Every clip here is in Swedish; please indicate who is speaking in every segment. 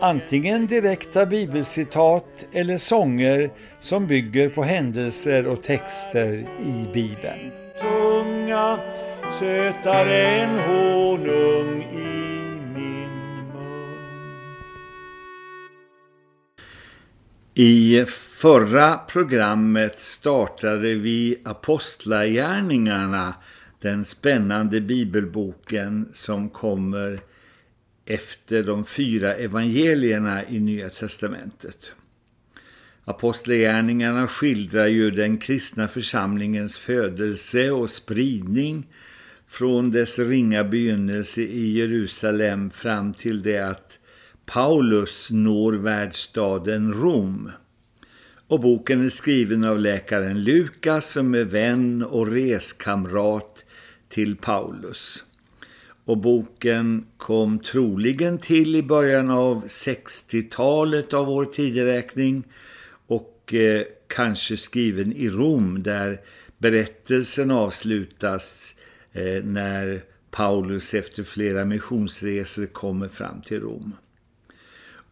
Speaker 1: antingen direkta bibelcitat eller sånger som bygger på händelser och texter i Bibeln. Tunga, sötare än honung i min mun. I förra programmet startade vi Apostlagärningarna, den spännande bibelboken som kommer efter de fyra evangelierna i Nya testamentet. Apostlagärningarna skildrar ju den kristna församlingens födelse och spridning från dess ringa begynnelse i Jerusalem fram till det att Paulus når världsstaden Rom. Och boken är skriven av läkaren Lukas som är vän och reskamrat till Paulus och boken kom troligen till i början av 60-talet av vår tideräkning och eh, kanske skriven i Rom där berättelsen avslutas eh, när Paulus efter flera missionsresor kommer fram till Rom.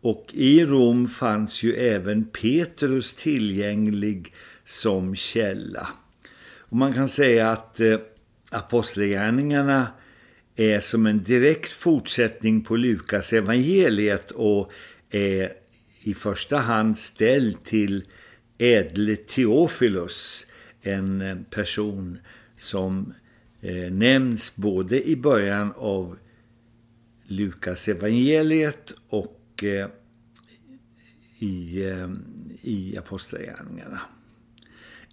Speaker 1: Och i Rom fanns ju även Petrus tillgänglig som källa. Och man kan säga att eh, apostlagärningarna är som en direkt fortsättning på Lukas evangeliet och är i första hand ställd till ädle Theophilus, en eh, person som eh, nämns både i början av Lukas evangeliet och eh, i, eh, i apostlagärningarna.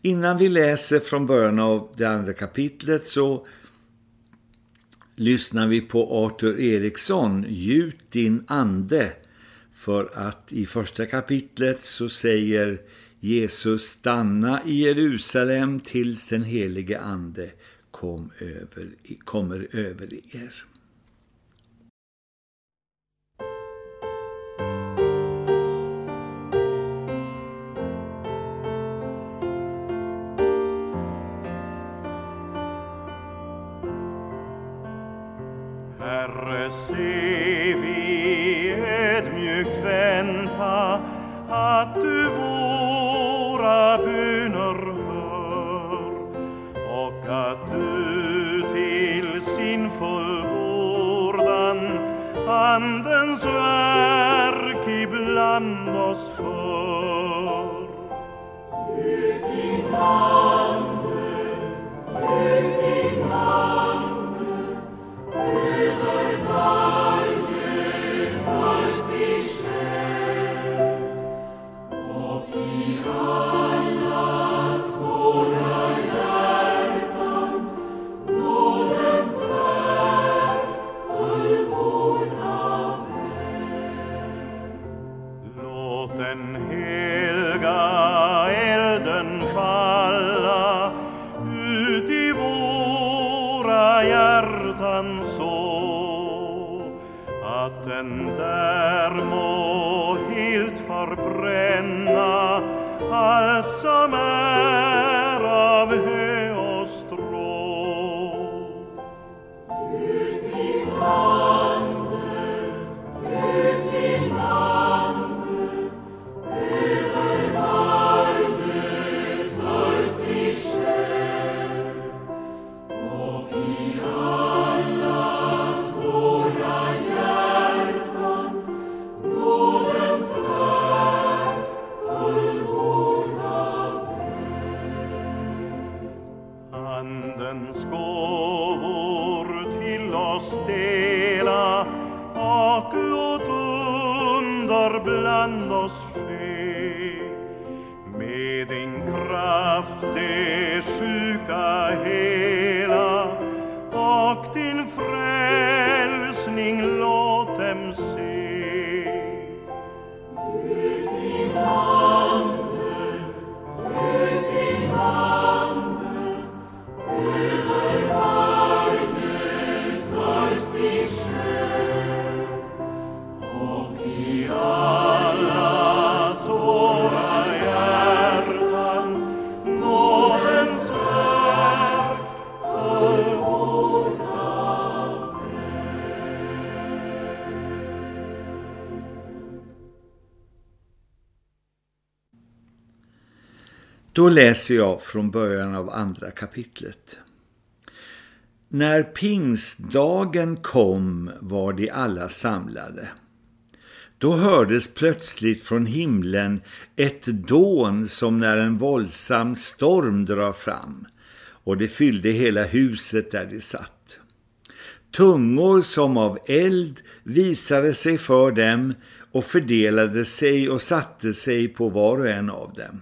Speaker 1: Innan vi läser från början av det andra kapitlet så lyssnar vi på Arthur Eriksson, Gjut din ande, för att i första kapitlet så säger Jesus stanna i Jerusalem tills den helige ande kom över, kommer över er.
Speaker 2: Se vi ödmjukt vänta att du våra böner hör och att du till sin fullbordan Andens verk ibland oss för.
Speaker 3: Ut din ande, ut din ande, över
Speaker 1: Då läser jag från början av andra kapitlet. När pingstdagen kom var de alla samlade. Då hördes plötsligt från himlen ett dån som när en våldsam storm drar fram och det fyllde hela huset där de satt. Tungor som av eld visade sig för dem och fördelade sig och satte sig på var och en av dem.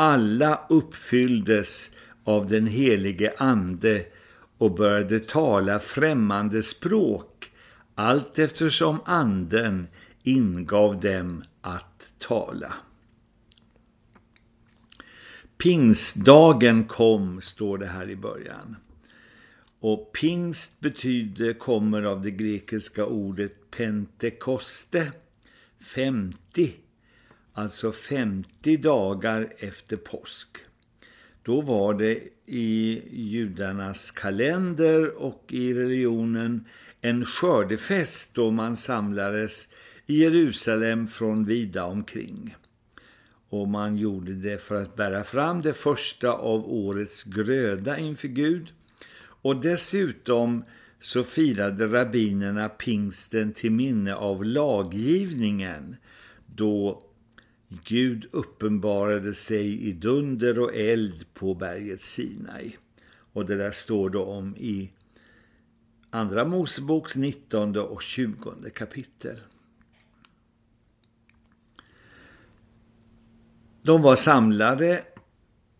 Speaker 1: Alla uppfylldes av den helige ande och började tala främmande språk allt eftersom anden ingav dem att tala. Pingstdagen kom, står det här i början. Och pingst betyder, kommer av det grekiska ordet pentekoste, 50, alltså 50 dagar efter påsk. Då var det i judarnas kalender och i religionen en skördefest då man samlades i Jerusalem från vida omkring. Och man gjorde det för att bära fram det första av årets gröda inför Gud. Och dessutom så firade rabbinerna pingsten till minne av laggivningen då Gud uppenbarade sig i dunder och eld på berget Sinai. Och det där står då om i Andra Moseboks 19 och 20 kapitel. De var samlade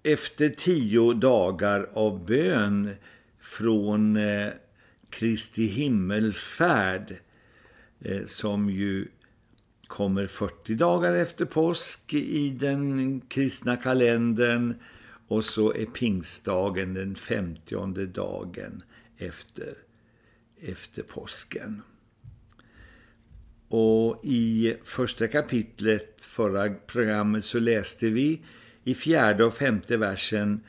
Speaker 1: efter tio dagar av bön från eh, Kristi himmelfärd eh, som ju kommer 40 dagar efter påsk i den kristna kalendern och så är pingstdagen den 50 dagen efter, efter påsken. Och i första kapitlet förra programmet så läste vi i fjärde och femte versen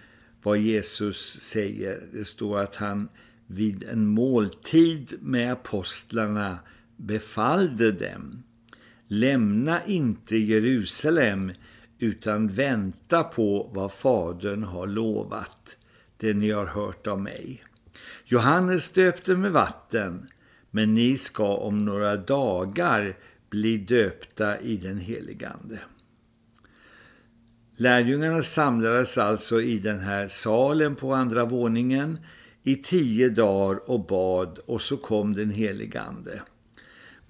Speaker 1: vad Jesus säger. Det står att han vid en måltid med apostlarna befallde dem. Lämna inte Jerusalem utan vänta på vad fadern har lovat, det ni har hört av mig. Johannes döpte med vatten, men ni ska om några dagar bli döpta i den heligande. Lärjungarna samlades alltså i den här salen på andra våningen i tio dagar och bad och så kom den heligande.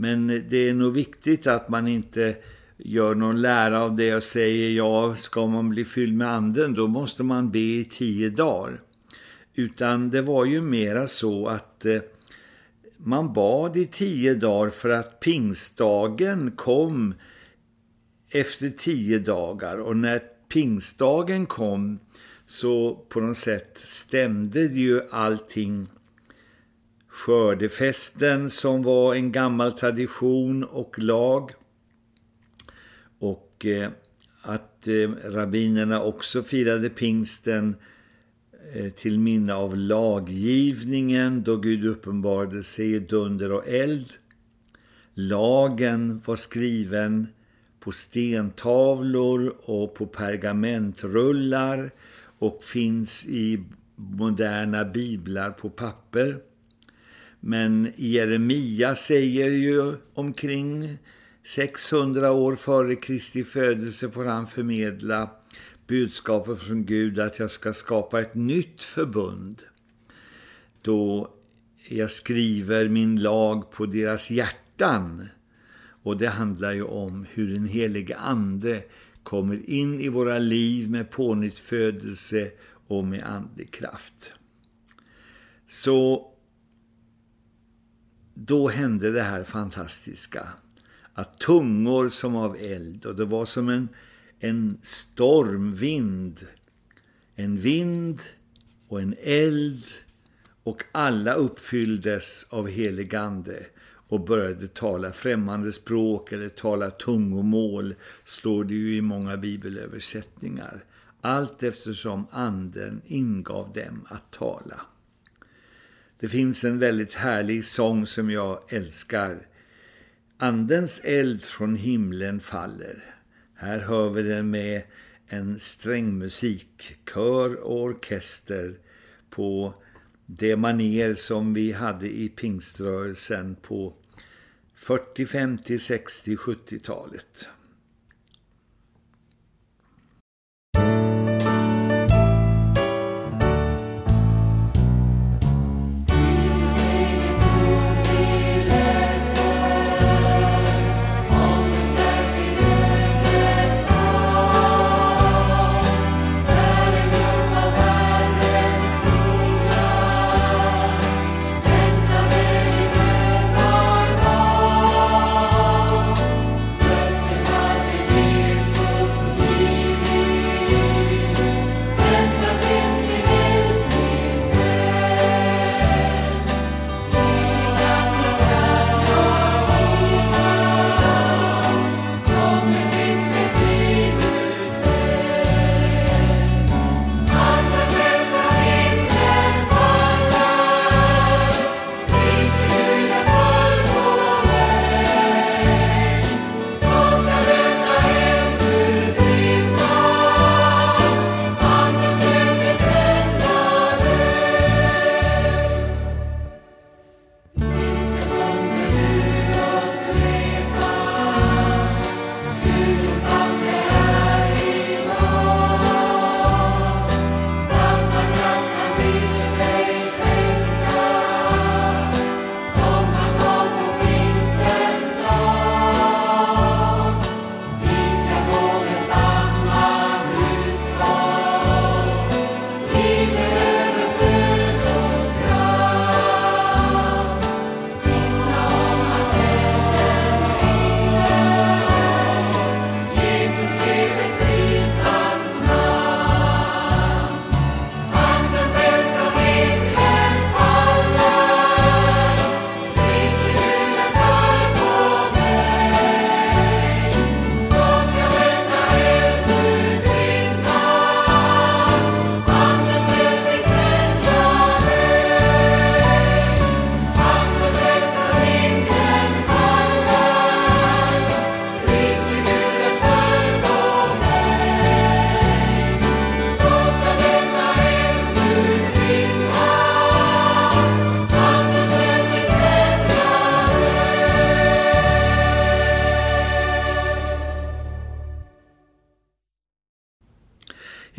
Speaker 1: Men det är nog viktigt att man inte gör någon lära av det och säger ja, ska man bli fylld med anden då måste man be i tio dagar. Utan det var ju mera så att eh, man bad i tio dagar för att pingstdagen kom efter tio dagar och när pingstdagen kom så på något sätt stämde det ju allting skördefesten som var en gammal tradition och lag och eh, att eh, rabbinerna också firade pingsten eh, till minne av laggivningen då Gud uppenbarade sig i dunder och eld. Lagen var skriven på stentavlor och på pergamentrullar och finns i moderna biblar på papper. Men Jeremia säger ju omkring 600 år före Kristi födelse får han förmedla budskapet från Gud att jag ska skapa ett nytt förbund. Då jag skriver min lag på deras hjärtan. Och det handlar ju om hur den helige ande kommer in i våra liv med pånyttfödelse och med andlig kraft. Så då hände det här fantastiska. Att tungor som av eld och det var som en, en stormvind. En vind och en eld och alla uppfylldes av heligande och började tala främmande språk eller tala tungomål slår det ju i många bibelöversättningar. Allt eftersom anden ingav dem att tala. Det finns en väldigt härlig sång som jag älskar. Andens eld från himlen faller. Här hör vi den med en strängmusik, kör och orkester på det maner som vi hade i pingströrelsen på 40, 50, 60, 70-talet.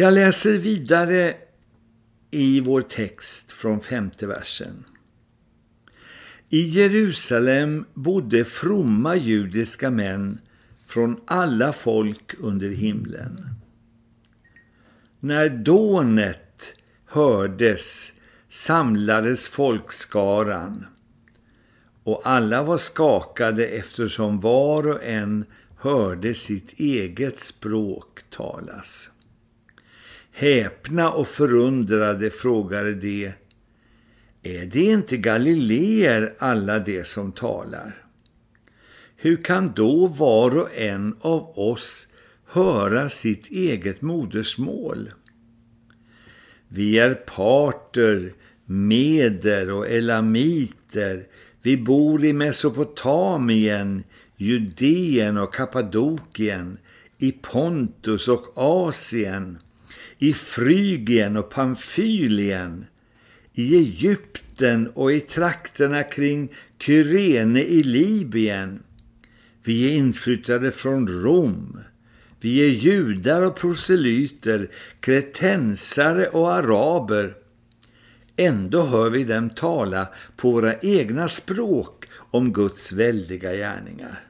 Speaker 1: Jag läser vidare i vår text från femte versen. I Jerusalem bodde fromma judiska män från alla folk under himlen. När dånet hördes samlades folkskaran och alla var skakade eftersom var och en hörde sitt eget språk talas. Häpna och förundrade frågade de, är det inte galileer alla de som talar? Hur kan då var och en av oss höra sitt eget modersmål? Vi är parter, meder och elamiter. Vi bor i Mesopotamien, Judeen och Kappadokien, i Pontus och Asien, i Frygien och Pamfylien, i Egypten och i trakterna kring Kyrene i Libyen. Vi är inflyttade från Rom. Vi är judar och proselyter, kretensare och araber. Ändå hör vi dem tala på våra egna språk om Guds väldiga gärningar.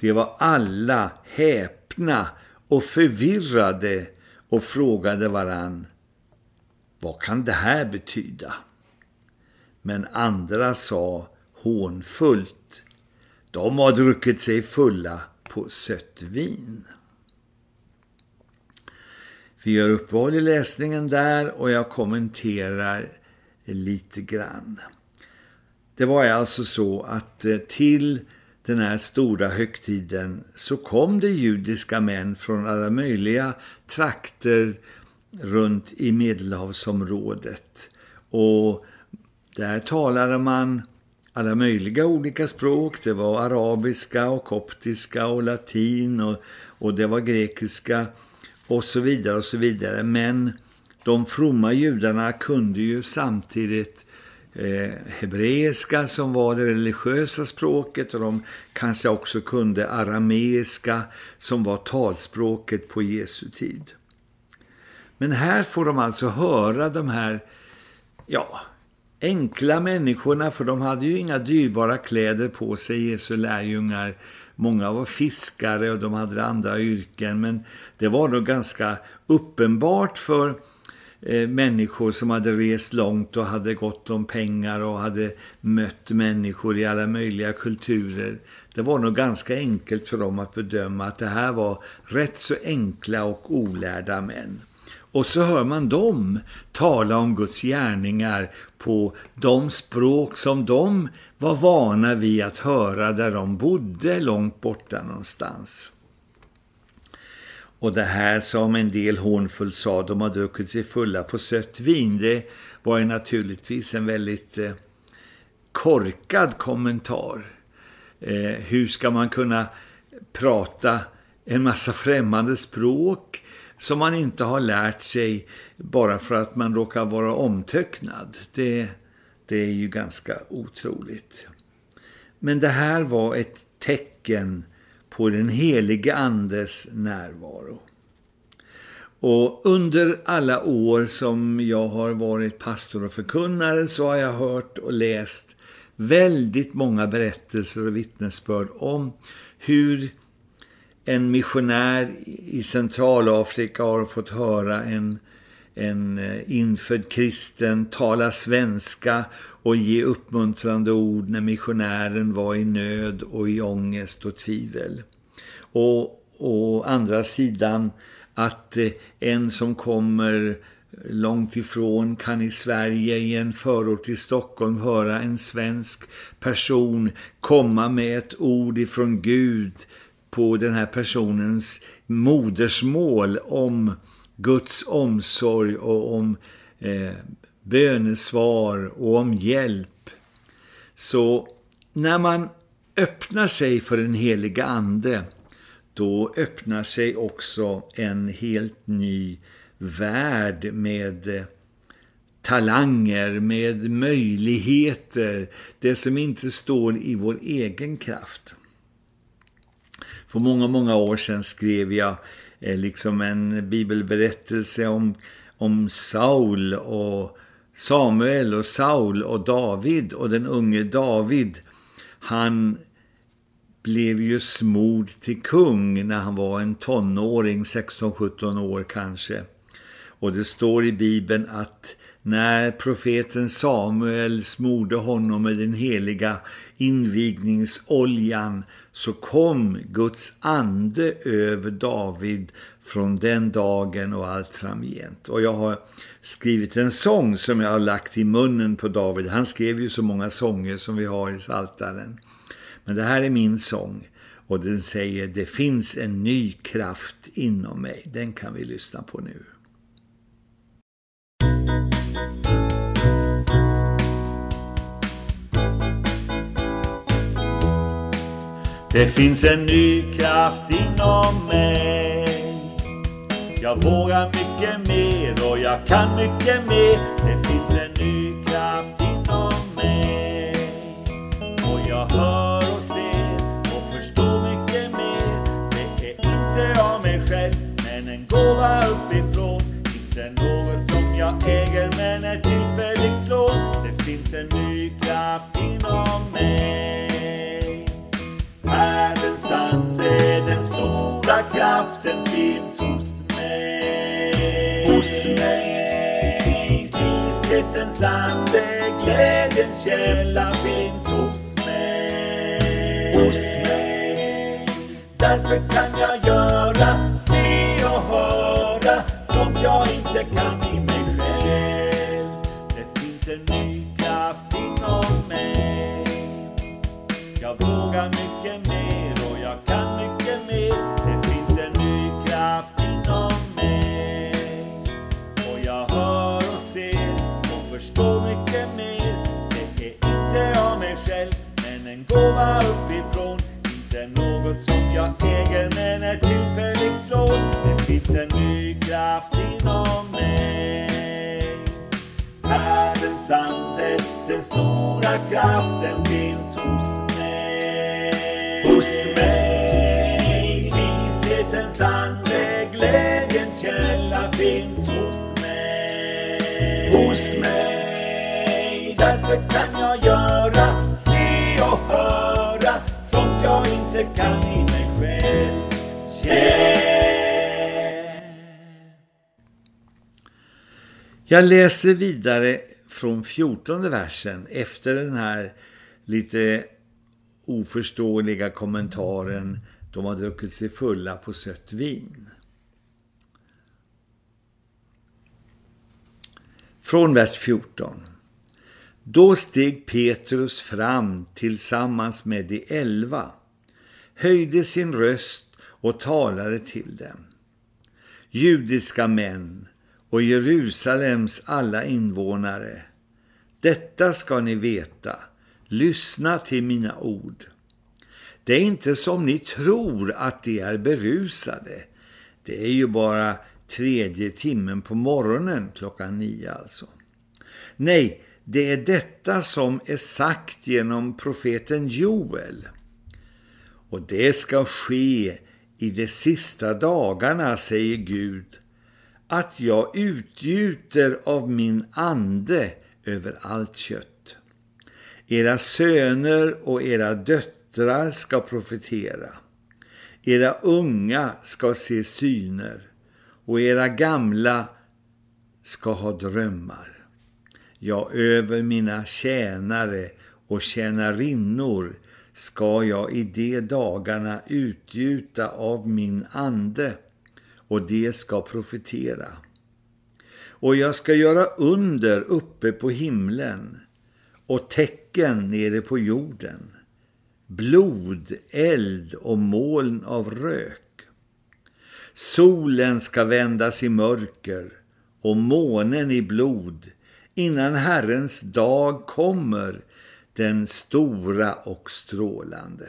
Speaker 1: Det var alla häpna och förvirrade och frågade varann, vad kan det här betyda? Men andra sa hånfullt, de har druckit sig fulla på sött vin. Vi gör uppehåll i läsningen där och jag kommenterar lite grann. Det var alltså så att eh, till den här stora högtiden så kom det judiska män från alla möjliga trakter runt i Medelhavsområdet. Och där talade man alla möjliga olika språk. Det var arabiska och koptiska och latin och, och det var grekiska. och så vidare och så vidare. Men de fromma judarna kunde ju samtidigt eh, hebreiska som var det religiösa språket och de kanske också kunde arameiska som var talspråket på Jesu tid. Men här får de alltså höra de här ja, enkla människorna för de hade ju inga dyrbara kläder på sig, Jesu lärjungar. Många var fiskare och de hade andra yrken men det var nog ganska uppenbart för Eh, människor som hade rest långt och hade gått om pengar och hade mött människor i alla möjliga kulturer. Det var nog ganska enkelt för dem att bedöma att det här var rätt så enkla och olärda män. Och så hör man dem tala om Guds gärningar på de språk som de var vana vid att höra där de bodde långt borta någonstans. Och det här som en del hånfullt sa, de har druckit sig fulla på sött vin, det var ju naturligtvis en väldigt eh, korkad kommentar. Eh, hur ska man kunna prata en massa främmande språk som man inte har lärt sig bara för att man råkar vara omtöcknad. Det, det är ju ganska otroligt. Men det här var ett tecken på den helige andes närvaro. Och under alla år som jag har varit pastor och förkunnare så har jag hört och läst väldigt många berättelser och vittnesbörd om hur en missionär i Centralafrika har fått höra en, en eh, infödd kristen tala svenska och ge uppmuntrande ord när missionären var i nöd och i ångest och tvivel. Och å andra sidan att eh, en som kommer långt ifrån kan i Sverige i en förort i Stockholm höra en svensk person komma med ett ord ifrån Gud på den här personens modersmål om Guds omsorg och om eh, bönesvar och om hjälp. Så när man öppnar sig för den heliga ande då öppnar sig också en helt ny värld med talanger, med möjligheter, det som inte står i vår egen kraft. För många, många år sedan skrev jag eh, liksom en bibelberättelse om, om Saul och Samuel och Saul och David och den unge David. Han blev ju smord till kung när han var en tonåring, 16-17 år kanske. Och det står i Bibeln att när profeten Samuel smorde honom med den heliga invigningsoljan så kom Guds ande över David från den dagen och allt framgent. Och jag har skrivit en sång som jag har lagt i munnen på David. Han skrev ju så många sånger som vi har i Saltaren. Men det här är min sång och den säger det finns en ny kraft inom mig. Den kan vi lyssna på nu. Det finns en ny kraft inom mig jag vågar mycket mer och jag kan mycket mer. Det finns en ny kraft inom mig. Och jag hör och ser och förstår mycket mer. Det är inte av mig själv men en gåva uppifrån. Inte något som jag äger men ett tillfälligt lån. Det finns en ny kraft inom mig. Vishetens ande, glädjens källa finns hos mig. Hos mig. Därför kan jag göra, se och höra som jag inte kan i mig själv. Det finns en ny kraft inom mig. Jag vågar mycket mer sova uppifrån Inte något som jag äger men ett tillfälligt från. Det finns en ny kraft inom mig. Världens ande, den stora kraften finns hos mig. Hos mig, vishetens ande, glädjens källa finns hos mig. Hos mig, därför kan jag jag inte kan i mig själv. Jag läser vidare från 14 versen efter den här lite oförståeliga kommentaren de har druckit sig fulla på sött vin. Från vers 14. Då steg Petrus fram tillsammans med de elva, höjde sin röst och talade till dem. Judiska män och Jerusalems alla invånare, detta ska ni veta, lyssna till mina ord. Det är inte som ni tror att de är berusade. Det är ju bara tredje timmen på morgonen, klockan nio alltså. Nej, det är detta som är sagt genom profeten Joel. Och det ska ske i de sista dagarna, säger Gud, att jag utgjuter av min ande över allt kött. Era söner och era döttrar ska profetera. Era unga ska se syner och era gamla ska ha drömmar. Ja, över mina tjänare och tjänarinnor ska jag i de dagarna utgjuta av min ande och det ska profetera. Och jag ska göra under uppe på himlen och tecken nere på jorden, blod, eld och moln av rök. Solen ska vändas i mörker och månen i blod innan Herrens dag kommer den stora och strålande.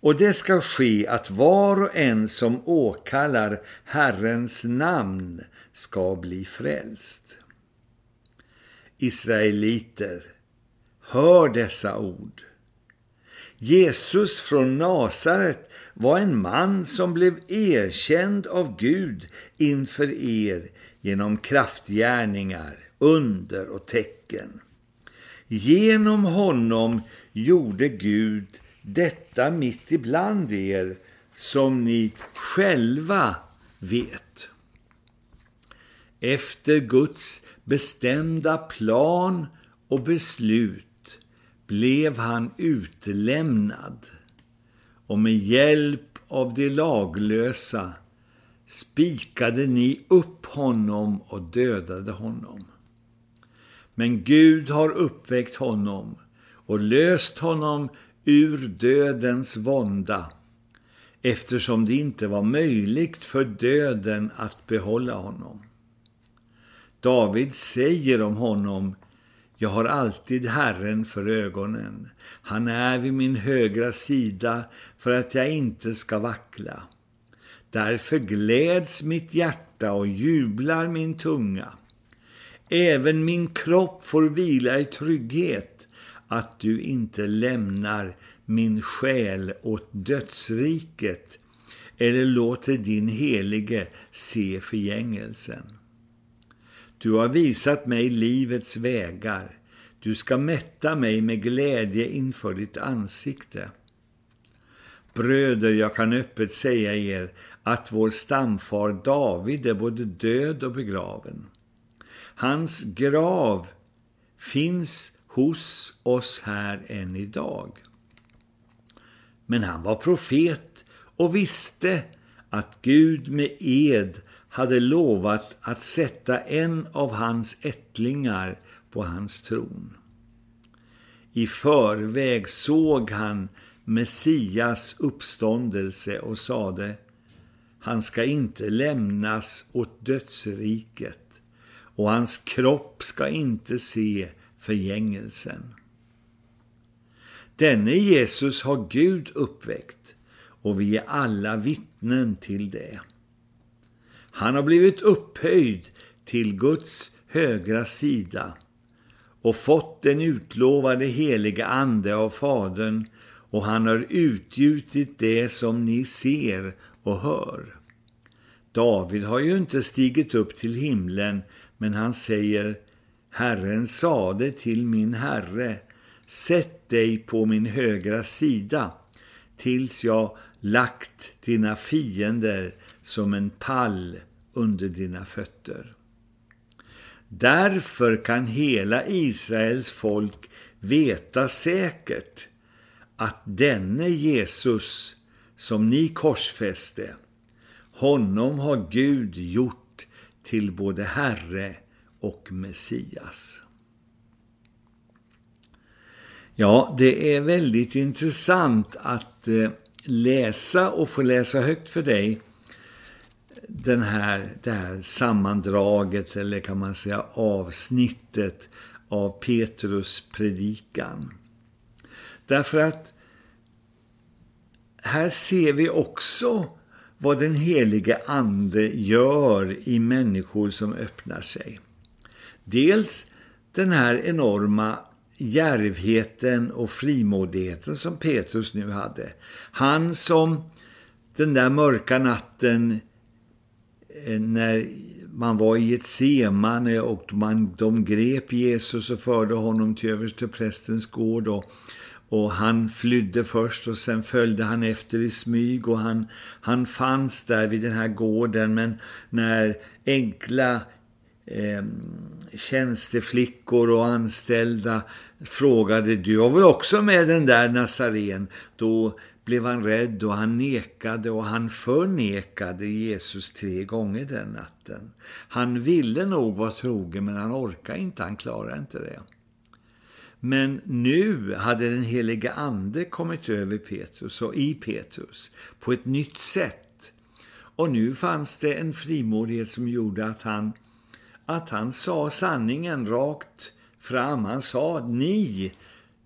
Speaker 1: Och det ska ske att var och en som åkallar Herrens namn ska bli frälst. Israeliter, hör dessa ord. Jesus från Nasaret var en man som blev erkänd av Gud inför er genom kraftgärningar, under och tecken. Genom honom gjorde Gud detta mitt ibland er som ni själva vet. Efter Guds bestämda plan och beslut blev han utlämnad och med hjälp av de laglösa spikade ni upp honom och dödade honom. Men Gud har uppväckt honom och löst honom ur dödens vånda eftersom det inte var möjligt för döden att behålla honom. David säger om honom Jag har alltid Herren för ögonen. Han är vid min högra sida för att jag inte ska vackla. Därför gläds mitt hjärta och jublar min tunga. Även min kropp får vila i trygghet att du inte lämnar min själ åt dödsriket eller låter din helige se förgängelsen. Du har visat mig livets vägar. Du ska mätta mig med glädje inför ditt ansikte. Bröder, jag kan öppet säga er att vår stamfar David är både död och begraven. Hans grav finns hos oss här än idag. Men han var profet och visste att Gud med ed hade lovat att sätta en av hans ättlingar på hans tron. I förväg såg han Messias uppståndelse och sade han ska inte lämnas åt dödsriket och hans kropp ska inte se förgängelsen. Denne Jesus har Gud uppväckt och vi är alla vittnen till det. Han har blivit upphöjd till Guds högra sida och fått den utlovade heliga ande av fadern och han har utgjutit det som ni ser och hör. David har ju inte stigit upp till himlen men han säger Herren sade till min herre Sätt dig på min högra sida tills jag lagt dina fiender som en pall under dina fötter. Därför kan hela Israels folk veta säkert att denne Jesus som ni korsfäste, honom har Gud gjort till både Herre och Messias. Ja, det är väldigt intressant att eh, läsa och få läsa högt för dig den här, det här sammandraget eller kan man säga avsnittet av Petrus predikan. Därför att här ser vi också vad den helige ande gör i människor som öppnar sig. Dels den här enorma järvheten och frimodigheten som Petrus nu hade. Han som den där mörka natten eh, när man var i ett semane och man, de grep Jesus och förde honom till översteprästens gård och, och han flydde först och sen följde han efter i smyg och han, han fanns där vid den här gården men när enkla eh, tjänsteflickor och anställda frågade du var väl också med den där Nazaren då blev han rädd och han nekade och han förnekade Jesus tre gånger den natten. Han ville nog vara trogen men han orkade inte, han klarade inte det. Men nu hade den heliga ande kommit över Petrus och i Petrus på ett nytt sätt. Och nu fanns det en frimodighet som gjorde att han, att han sa sanningen rakt fram. Han sa, ni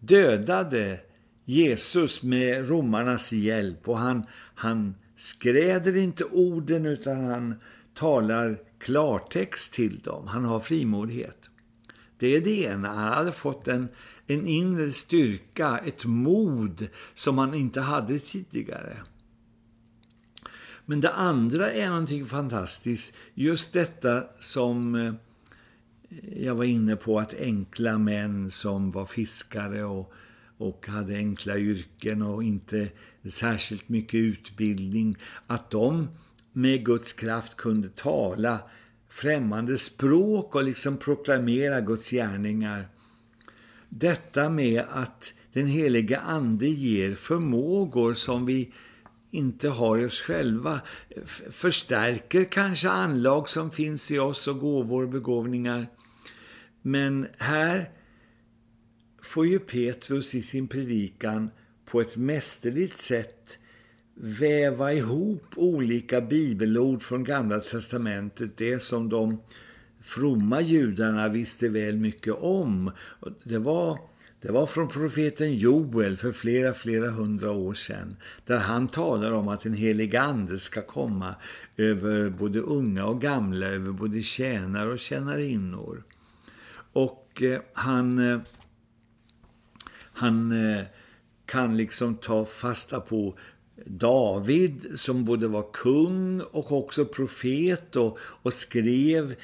Speaker 1: dödade Jesus med romarnas hjälp och han, han skräder inte orden utan han talar klartext till dem. Han har frimodighet. Det är det ena. Han hade fått en, en inre styrka, ett mod som han inte hade tidigare. Men det andra är någonting fantastiskt. Just detta som eh, jag var inne på att enkla män som var fiskare och, och hade enkla yrken och inte särskilt mycket utbildning, att de med Guds kraft kunde tala främmande språk och liksom proklamera Guds gärningar. Detta med att den heliga ande ger förmågor som vi inte har i oss själva förstärker kanske anlag som finns i oss och gåvor och begåvningar men här får ju Petrus i sin predikan på ett mästerligt sätt väva ihop olika bibelord från Gamla testamentet, det som de fromma judarna visste väl mycket om. Det var, det var från profeten Joel för flera, flera hundra år sedan, där han talar om att en helig ande ska komma över både unga och gamla, över både tjänare och tjänarinnor. Och eh, han, eh, han eh, kan liksom ta fasta på David som både var kung och också profet och, och skrev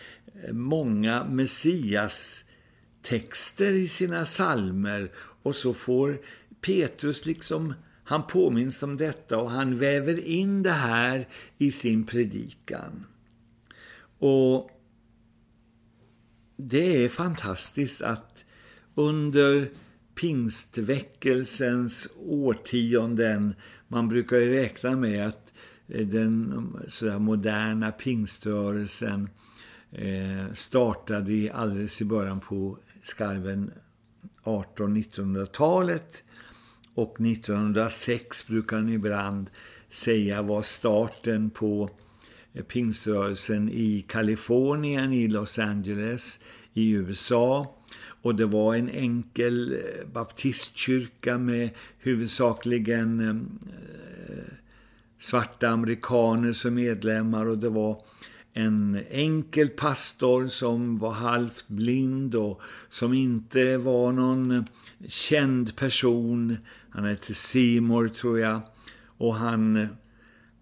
Speaker 1: eh, många messias texter i sina salmer och så får Petrus liksom han påminns om detta och han väver in det här i sin predikan. Och det är fantastiskt att under pingstväckelsens årtionden, man brukar ju räkna med att eh, den sådär moderna pingströrelsen eh, startade i, alldeles i början på skarven 18-1900-talet och 1906 brukar man ibland säga var starten på eh, pingströrelsen i Kalifornien, i Los Angeles, i USA. Och det var en enkel eh, baptistkyrka med huvudsakligen eh, svarta amerikaner som medlemmar och det var en enkel pastor som var halvt blind och som inte var någon känd person. Han hette Seymour tror jag. Och han,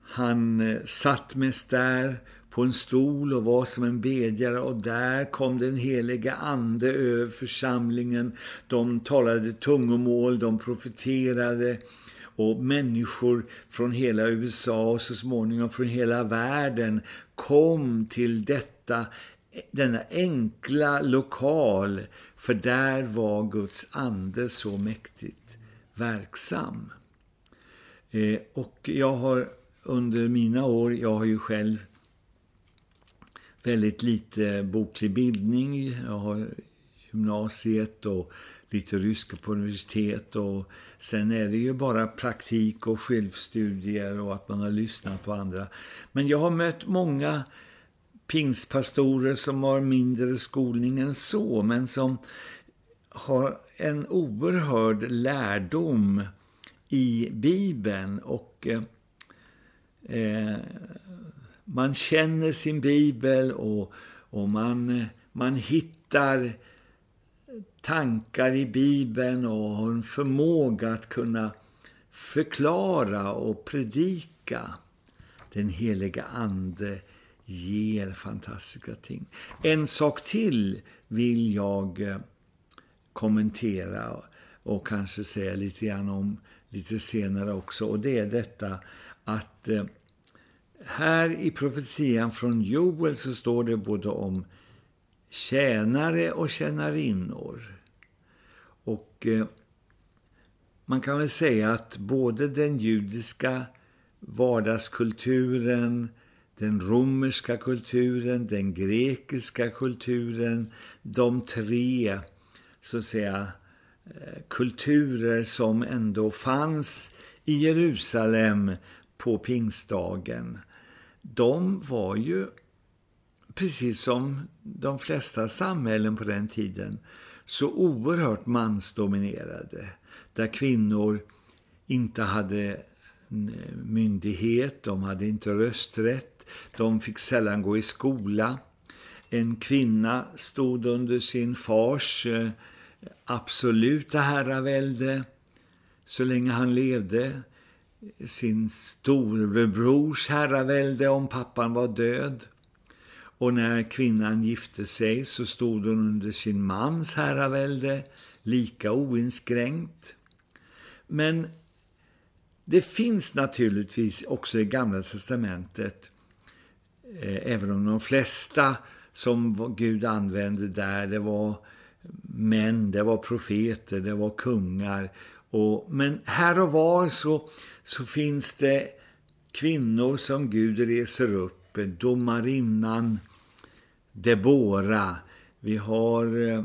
Speaker 1: han eh, satt mest där på en stol och var som en bedjare och där kom den heliga ande över församlingen. De talade tungomål, de profeterade och människor från hela USA och så småningom från hela världen kom till detta, denna enkla lokal för där var Guds ande så mäktigt verksam. Eh, och jag har under mina år, jag har ju själv väldigt lite boklig bildning. Jag har gymnasiet och lite ryska på universitet och sen är det ju bara praktik och självstudier och att man har lyssnat på andra. Men jag har mött många pingspastorer som har mindre skolning än så men som har en oerhörd lärdom i Bibeln och eh, eh man känner sin bibel och, och man, man hittar tankar i bibeln och har en förmåga att kunna förklara och predika. Den heliga ande ger fantastiska ting. En sak till vill jag eh, kommentera och kanske säga lite grann om lite senare också. Och det är detta att eh, här i profetian från Joel så står det både om tjänare och tjänarinnor. Och eh, man kan väl säga att både den judiska vardagskulturen, den romerska kulturen, den grekiska kulturen, de tre så att säga eh, kulturer som ändå fanns i Jerusalem på pingstdagen de var ju, precis som de flesta samhällen på den tiden, så oerhört mansdominerade. Där kvinnor inte hade myndighet, de hade inte rösträtt, de fick sällan gå i skola. En kvinna stod under sin fars eh, absoluta herravälde så länge han levde sin storebrors herravälde om pappan var död. Och när kvinnan gifte sig så stod hon under sin mans herravälde lika oinskränkt. Men det finns naturligtvis också i Gamla testamentet, eh, även om de flesta som Gud använde där, det var män, det var profeter, det var kungar. Och, men här och var så så finns det kvinnor som Gud reser upp. Eh, domarinnan Debora. Vi har eh,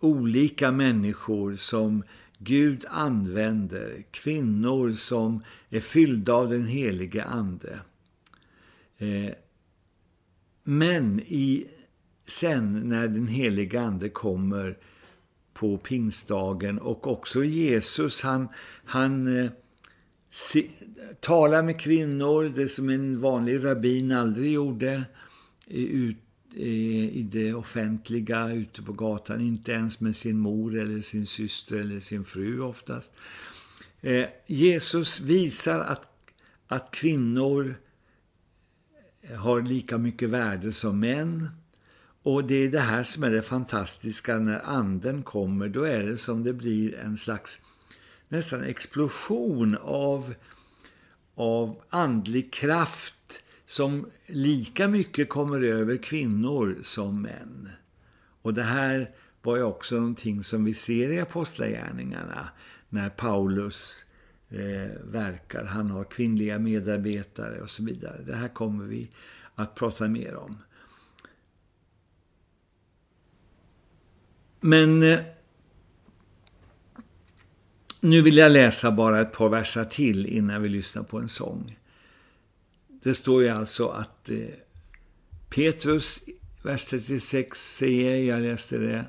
Speaker 1: olika människor som Gud använder. Kvinnor som är fyllda av den helige ande. Eh, men i, sen när den helige ande kommer på pingstdagen och också Jesus han, han eh, se, talar med kvinnor, det som en vanlig rabbin aldrig gjorde ut, eh, i det offentliga ute på gatan, inte ens med sin mor eller sin syster eller sin fru oftast. Eh, Jesus visar att, att kvinnor har lika mycket värde som män och det är det här som är det fantastiska när anden kommer. Då är det som det blir en slags nästan explosion av, av andlig kraft som lika mycket kommer över kvinnor som män. Och det här var ju också någonting som vi ser i apostlagärningarna när Paulus eh, verkar. Han har kvinnliga medarbetare och så vidare. Det här kommer vi att prata mer om. Men eh, nu vill jag läsa bara ett par verser till innan vi lyssnar på en sång. Det står ju alltså att eh, Petrus, vers 36 säger, jag läste det,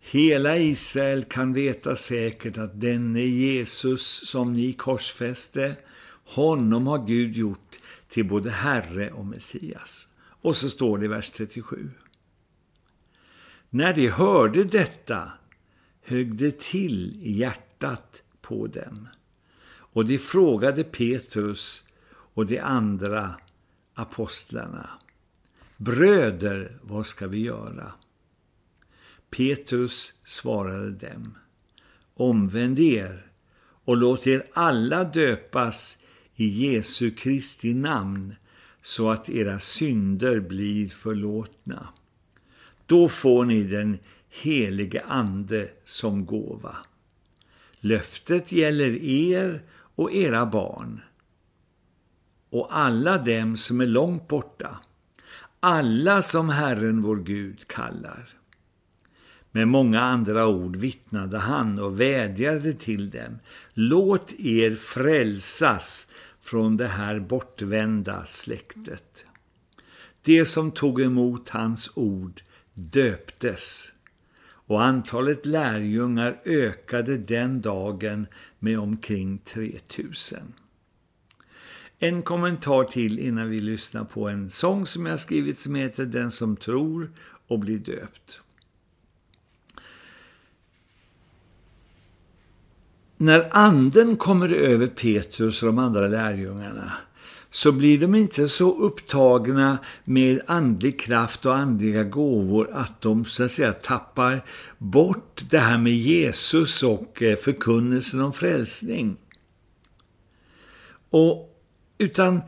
Speaker 1: Hela Israel kan veta säkert att denne Jesus som ni korsfäste, honom har Gud gjort till både Herre och Messias. Och så står det i vers 37. När de hörde detta högg det till i hjärtat på dem. Och de frågade Petrus och de andra apostlarna. Bröder, vad ska vi göra? Petrus svarade dem. Omvänd er och låt er alla döpas i Jesu Kristi namn så att era synder blir förlåtna. Då får ni den helige ande som gåva. Löftet gäller er och era barn och alla dem som är långt borta, alla som Herren vår Gud kallar. Med många andra ord vittnade han och vädjade till dem. Låt er frälsas från det här bortvända släktet. Det som tog emot hans ord döptes och antalet lärjungar ökade den dagen med omkring 3000. En kommentar till innan vi lyssnar på en sång som jag skrivit som heter Den som tror och blir döpt. När anden kommer över Petrus och de andra lärjungarna så blir de inte så upptagna med andlig kraft och andliga gåvor att de så att säga tappar bort det här med Jesus och eh, förkunnelsen om frälsning. Och utan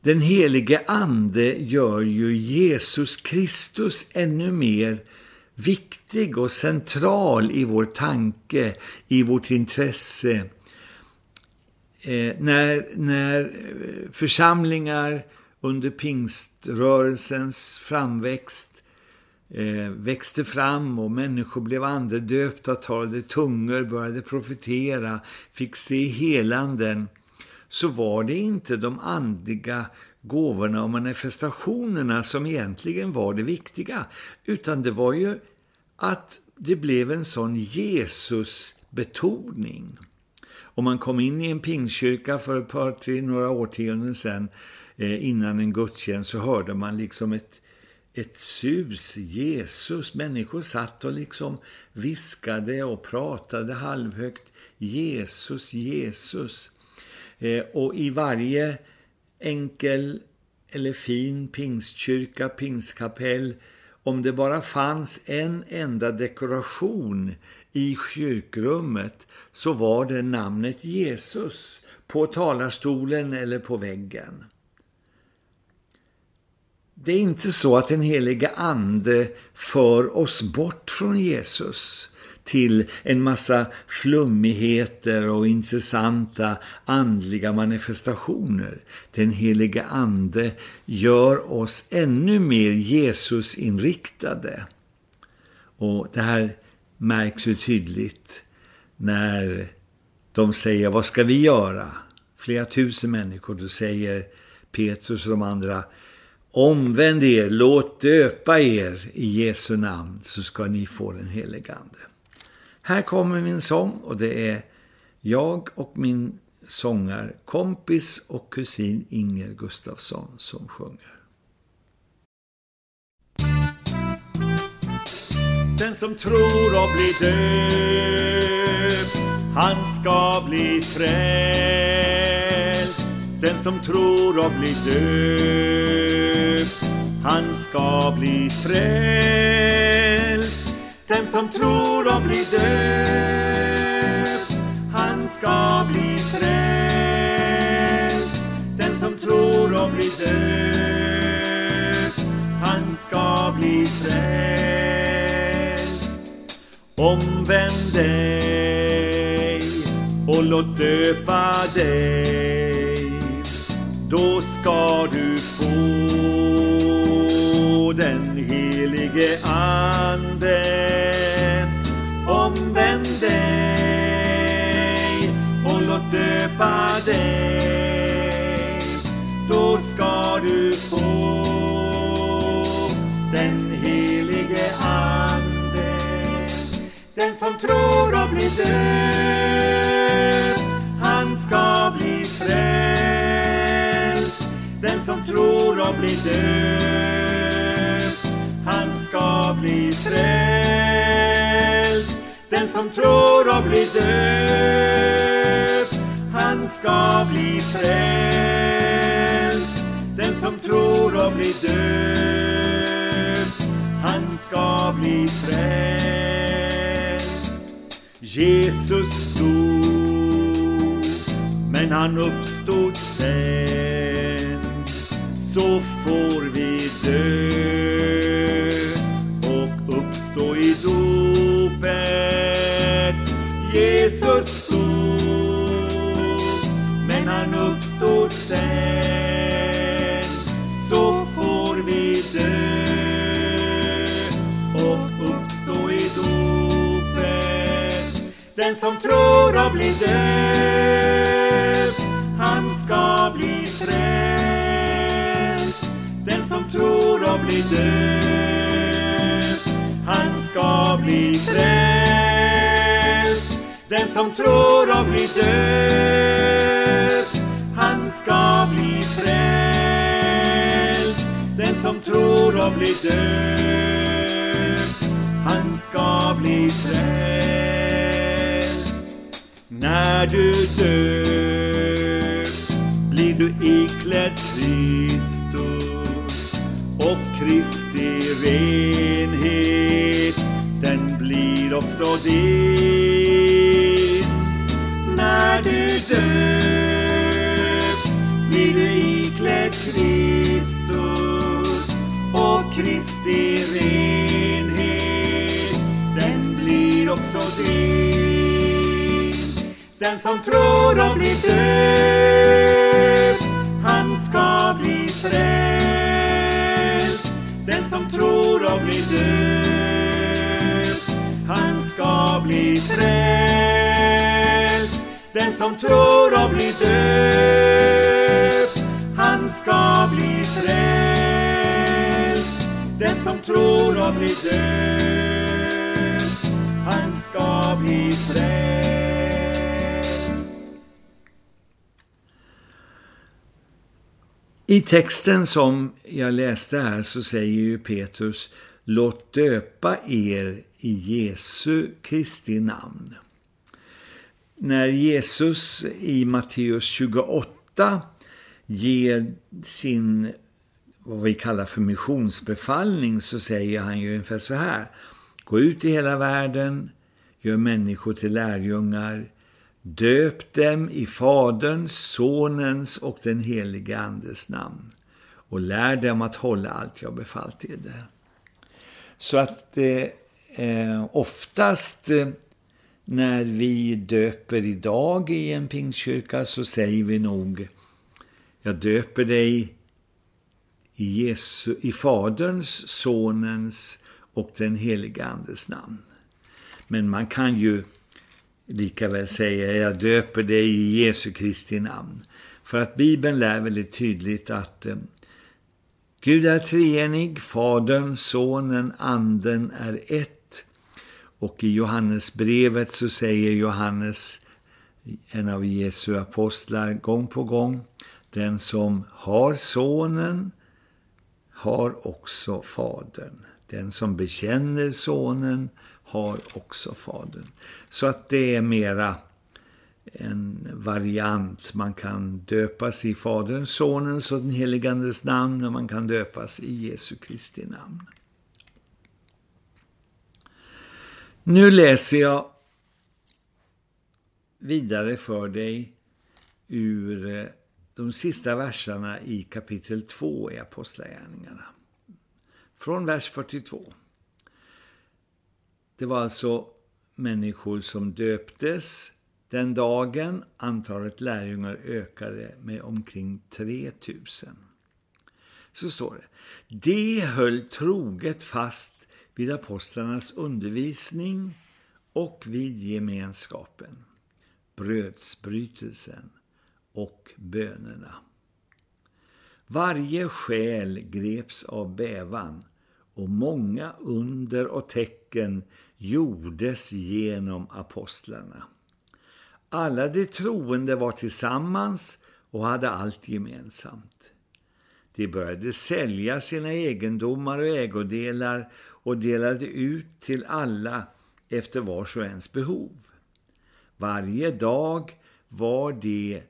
Speaker 1: den helige ande gör ju Jesus Kristus ännu mer viktig och central i vår tanke, i vårt intresse. Eh, när, när eh, församlingar under pingströrelsens framväxt eh, växte fram och människor blev andedöpta, talade tungor, började profetera, fick se helanden så var det inte de andliga gåvorna och manifestationerna som egentligen var det viktiga utan det var ju att det blev en sån Jesus-betoning. Om man kom in i en pingkyrka för ett par, tre, några årtionden sedan eh, innan en gudstjänst så hörde man liksom ett, ett sus, Jesus. Människor satt och liksom viskade och pratade halvhögt. Jesus, Jesus. Eh, och i varje enkel eller fin pingstkyrka, pingskapell, om det bara fanns en enda dekoration i kyrkrummet så var det namnet Jesus på talarstolen eller på väggen. Det är inte så att den heliga ande för oss bort från Jesus till en massa flummigheter och intressanta andliga manifestationer. Den heliga ande gör oss ännu mer Jesus-inriktade. Och det här märks ju tydligt när de säger vad ska vi göra? Flera tusen människor, då säger Petrus och de andra omvänd er, låt döpa er i Jesu namn så ska ni få den heligande. Här kommer min sång och det är jag och min sångarkompis och kusin Inger Gustafsson som sjunger.
Speaker 2: Den som tror och blir döpt, han ska bli frälst. Den som tror och blir döpt, han ska bli frälst. Den som tror och blir döpt, han ska bli frälst. Den som tror och blir döpt, han ska bli frälst. Omvänd dig och låt döpa dig, då ska du få den helige Ande. Omvänd dig och låt döpa dig. Då ska du få Den som tror och blir döpt, han ska bli frälst. som tror och blir döpt, han ska bli frälst. Den som tror och blir döpt, han ska bli frälst. Den som tror och blir döpt, han ska bli frälst. Jesus dog, men han uppstod sen. Så får vi dö och uppstå i dopet. Jesus Den som tror och blir döpt, han ska bli frälst. Den som tror och blir döpt, han ska bli frälst. Den som tror och blir döpt, han ska bli frälst. Den som tror och blir döpt, han ska bli frälst. När du dör blir du iklädd Kristus och Kristi renhet, den blir också din. När du dör Den som tror och blir döpt, han ska bli frälst. Den som tror och blir döpt, han ska bli frälst. Den som tror och blir döpt, han ska bli frälst. Den som tror och blir döpt, han ska bli frälst.
Speaker 1: I texten som jag läste här så säger ju Petrus Låt döpa er i Jesu Kristi namn. När Jesus i Matteus 28 ger sin vad vi kallar för missionsbefallning så säger han ju ungefär så här. Gå ut i hela världen, gör människor till lärjungar, döp dem i Faderns, Sonens och den helige Andes namn och lär dem att hålla allt jag befallt er. Så att eh, eh, oftast eh, när vi döper idag i en pingstkyrka så säger vi nog jag döper dig i, Jesu, i Faderns, Sonens och den helige Andes namn. Men man kan ju likaväl säga jag döper dig i Jesu Kristi namn. För att Bibeln lär väldigt tydligt att eh, Gud är treenig, Fadern, Sonen, Anden är ett. Och i Johannesbrevet så säger Johannes, en av Jesu apostlar, gång på gång, den som har Sonen har också Fadern. Den som bekänner Sonen har också Fadern. Så att det är mera en variant. Man kan döpas i Faderns, Sonens och den heligandes namn och man kan döpas i Jesu Kristi namn. Nu läser jag vidare för dig ur eh, de sista verserna i kapitel 2 i Apostlagärningarna. Från vers 42. Det var alltså människor som döptes den dagen. Antalet lärjungar ökade med omkring 3000. Så står det. De höll troget fast vid apostlarnas undervisning och vid gemenskapen, brödsbrytelsen och bönerna. Varje själ greps av bävan och många under och tecken gjordes genom apostlarna. Alla de troende var tillsammans och hade allt gemensamt. De började sälja sina egendomar och ägodelar och delade ut till alla efter vars och ens behov. Varje dag var det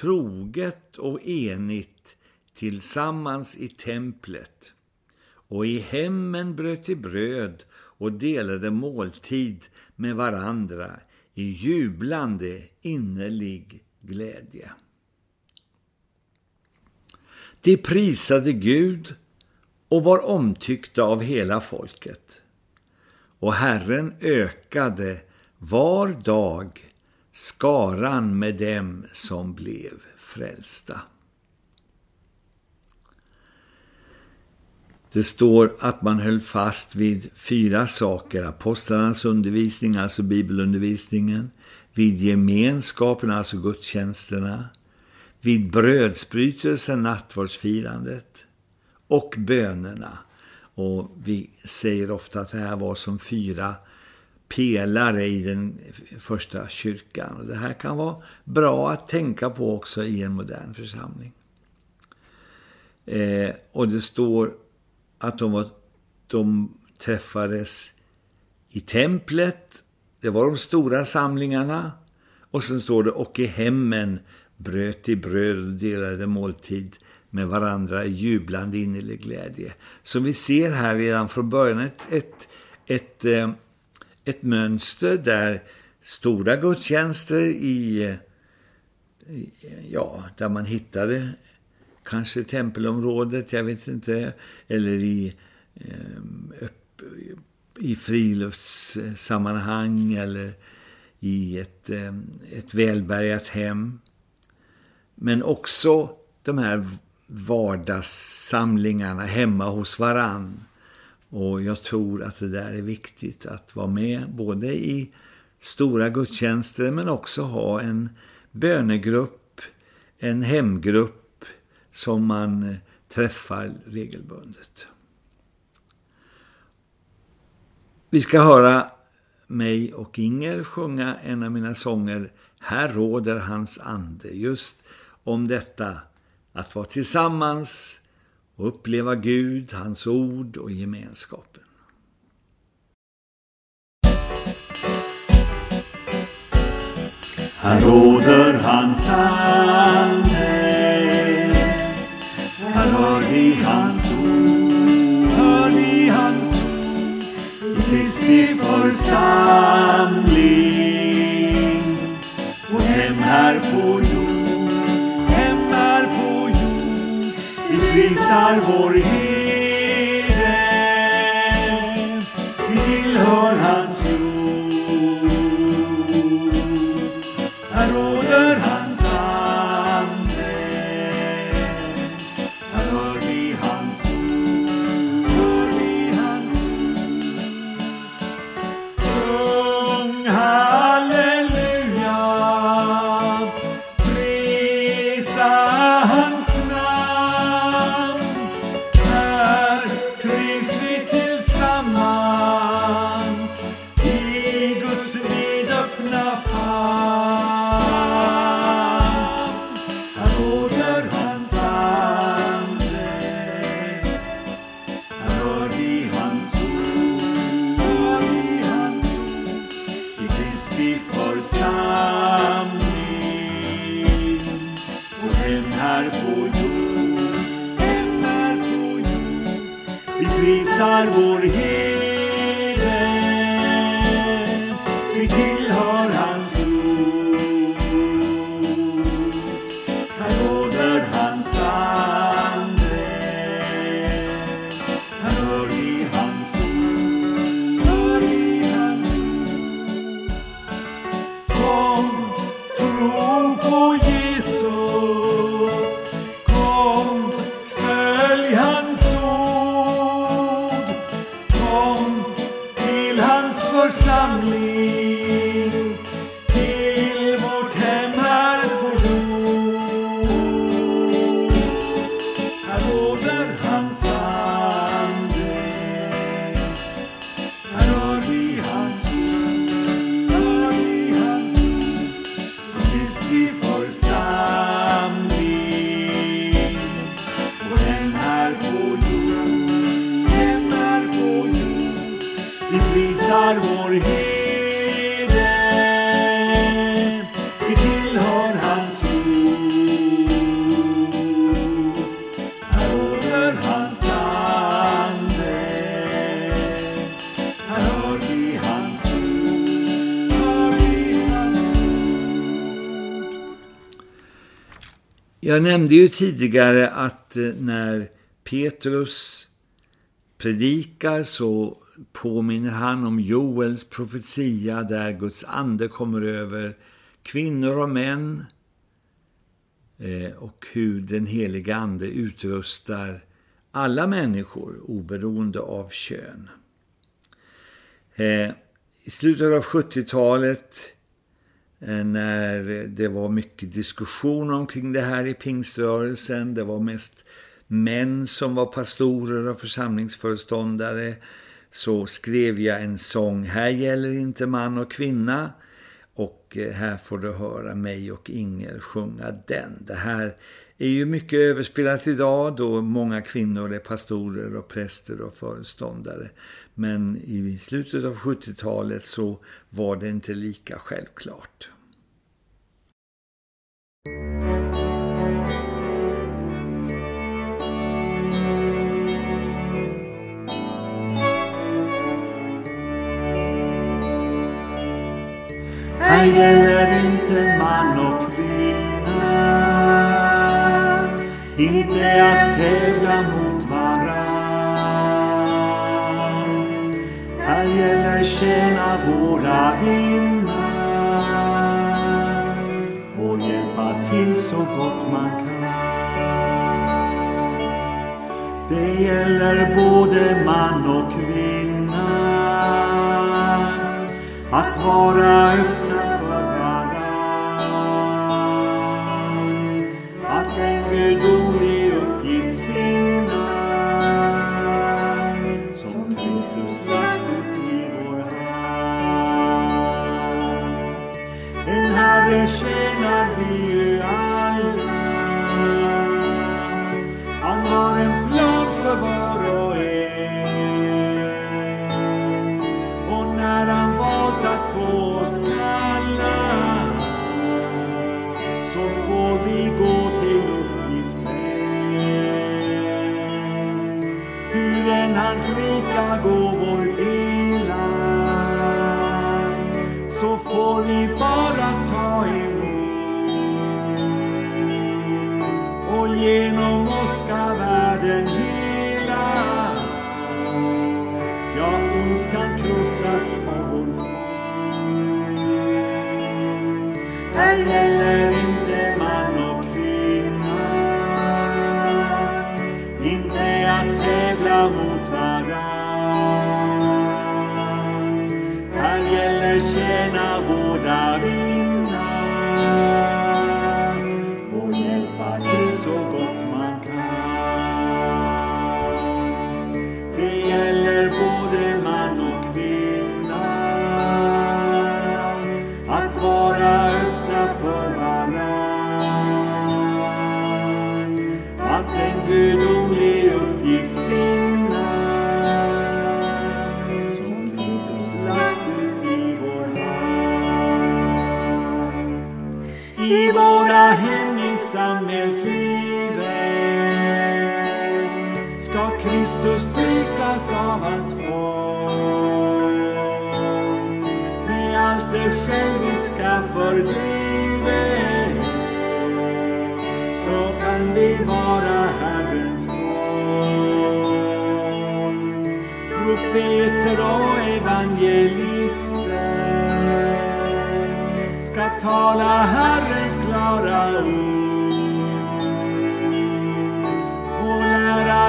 Speaker 1: troget och enigt tillsammans i templet och i hemmen bröt de bröd och delade måltid med varandra i jublande innerlig glädje. De prisade Gud och var omtyckta av hela folket. Och Herren ökade var dag skaran med dem som blev frälsta. Det står att man höll fast vid fyra saker. Apostlarnas undervisning, alltså bibelundervisningen. Vid gemenskapen, alltså gudstjänsterna. Vid brödsbrytelsen, nattvardsfirandet. Och bönerna. Och vi säger ofta att det här var som fyra pelare i den första kyrkan. Och det här kan vara bra att tänka på också i en modern församling. Eh, och det står att de, var, de träffades i templet. Det var de stora samlingarna. Och sen står det, och i hemmen bröt i bröd och delade måltid med varandra i jublande innerlig glädje. Så vi ser här redan från början ett, ett, ett, eh, ett mönster där stora gudstjänster i, eh, ja, där man hittade kanske tempelområdet, jag vet inte, eller i, eh, i friluftssammanhang eller i ett, eh, ett välbärgat hem. Men också de här vardagssamlingarna hemma hos varann. Och jag tror att det där är viktigt att vara med både i stora gudstjänster men också ha en bönegrupp, en hemgrupp som man eh, träffar regelbundet. Vi ska höra mig och Inger sjunga en av mina sånger Här råder hans ande. Just om detta att vara tillsammans och uppleva Gud, hans ord och gemenskapen.
Speaker 2: Här råder hans ande hör ni hans ord, hör ni hans ord. I Kristi församling. Och hem här på jord, hem här på jord, vi prisar vår hel
Speaker 4: Jag nämnde ju tidigare att eh, när Petrus predikar så påminner han om Joels profetia där Guds ande kommer över kvinnor och män eh, och hur den heliga ande utrustar alla människor oberoende av kön. Eh, I slutet av 70-talet Eh, när det var mycket diskussion omkring det här i pingströrelsen. Det var mest män som var pastorer och församlingsföreståndare. Så skrev jag en sång, här gäller inte man och kvinna. Och eh, här får du höra mig och Inger sjunga den. Det här är ju mycket överspelat idag då många kvinnor är pastorer och präster och föreståndare. Men i slutet av 70-talet så var det inte lika självklart.
Speaker 1: Här gäller inte man och kvinna Inte att tävla mot gäller tjäna, våra vinnar och hjälpa till så gott man kan. Det gäller både man och kvinna att vara öppen samhällslivet ska Kristus prisas av hans folk. Med allt det själviska fördrivet så kan vi vara Herrens folk. Profeter och evangelister ska tala Herrens klara ord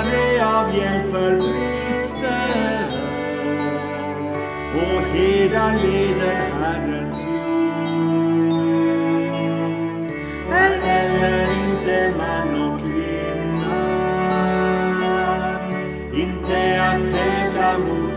Speaker 1: lärare av hjälper brister och herdar leder Herrens jord. Här gäller inte man och kvinna inte att tävla mot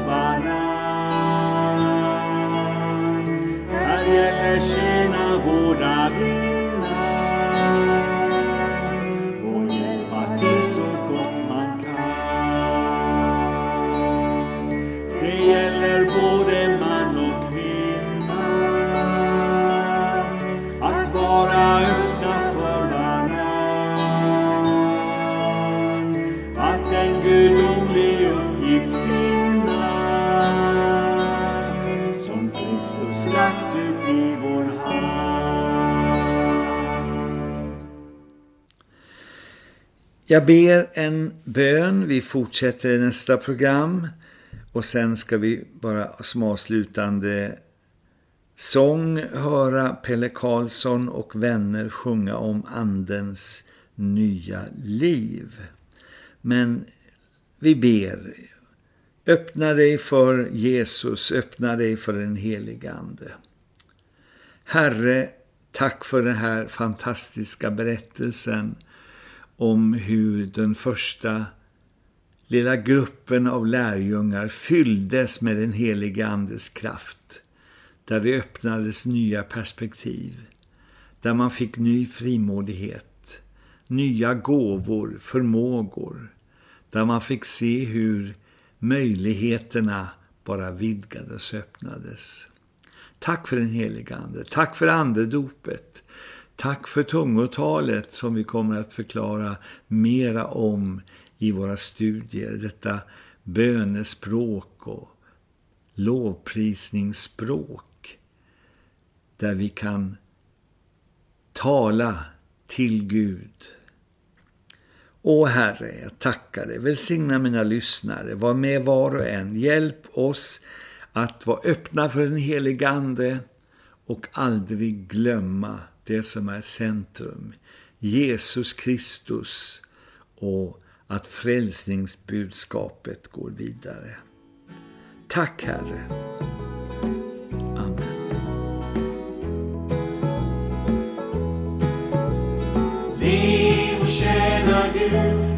Speaker 5: Jag ber en bön, vi fortsätter i nästa program. Och sen ska vi bara som avslutande sång höra Pelle Karlsson och vänner sjunga om andens nya liv. Men vi ber, öppna dig för Jesus, öppna dig för den helige ande. Herre, tack för den här fantastiska berättelsen om hur den första lilla gruppen av lärjungar fylldes med den heliga andes kraft. Där det öppnades nya perspektiv. Där man fick ny frimodighet. Nya gåvor, förmågor. Där man fick se hur möjligheterna bara vidgades och öppnades. Tack för den heliga ande. Tack för andedopet. Tack för tungotalet som vi kommer att förklara mera om i våra studier. Detta bönespråk och lovprisningsspråk. Där vi kan tala till Gud. Åh Herre, jag tackar dig. Välsigna mina lyssnare. Var med var och en. Hjälp oss att vara öppna för den heligande och aldrig glömma det som är centrum. Jesus Kristus och att frälsningsbudskapet går vidare. Tack Herre. Amen.
Speaker 1: Lev och tjäna Gud